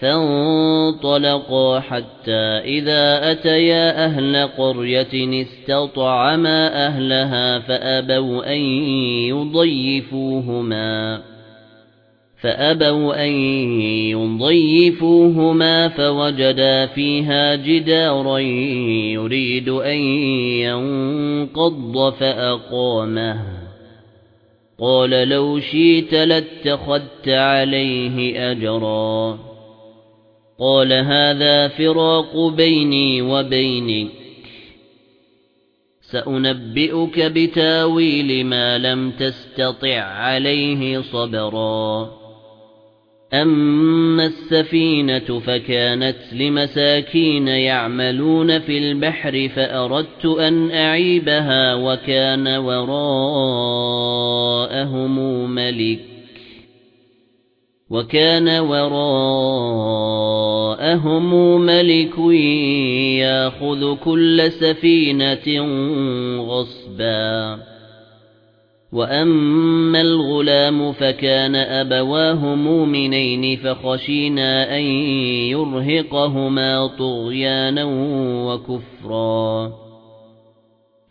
فانطلقا حتى إذا أتيا أهل قرية استطعما أهلها فأبوا أن يضيفوهما فأبوا أن يضيفوهما فوجدا فيها جدارا يريد أن ينقض فأقامه. قال لو شئت لاتخذت عليه أجرا. قال هذا فراق بيني وبينك. سأنبئك بتاويل ما لم تستطع عليه صبرا. أما السفينة فكانت لمساكين يعملون في البحر فأردت أن أعيبها وكان وراءهم ملك. وكان وراءهم ملك ياخذ كل سفينة غصبا وأما الغلام فكان أبواه مؤمنين فخشينا أن يرهقهما طغيانا وكفرا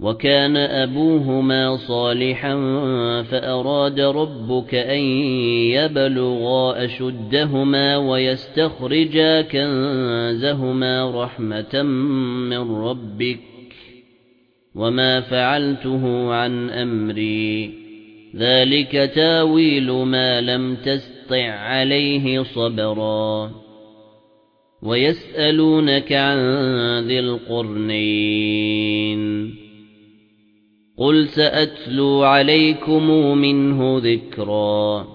وَكَانَ أَبُوهُمَا صَالِحًا فَأَرَادَ رَبُّكَ أَن يَبْلُغَا أَشُدَّهُمَا وَيَسْتَخْرِجَا كَنزَهُمَا رَحْمَةً مِنْ رَبِّكَ وَمَا فَعَلْتُهُ عَن أَمْرِي. ذَلِكَ تَأْوِيلُ مَا لَمْ تَسْطِع عَلَيْهِ صَبْرًا. وَيَسْأَلُونَكَ عَن ذِي الْقَرْنَيْنِ. قُلْ سَأَتْلُو عَلَيْكُمْ مِنْهُ ذِكْرًا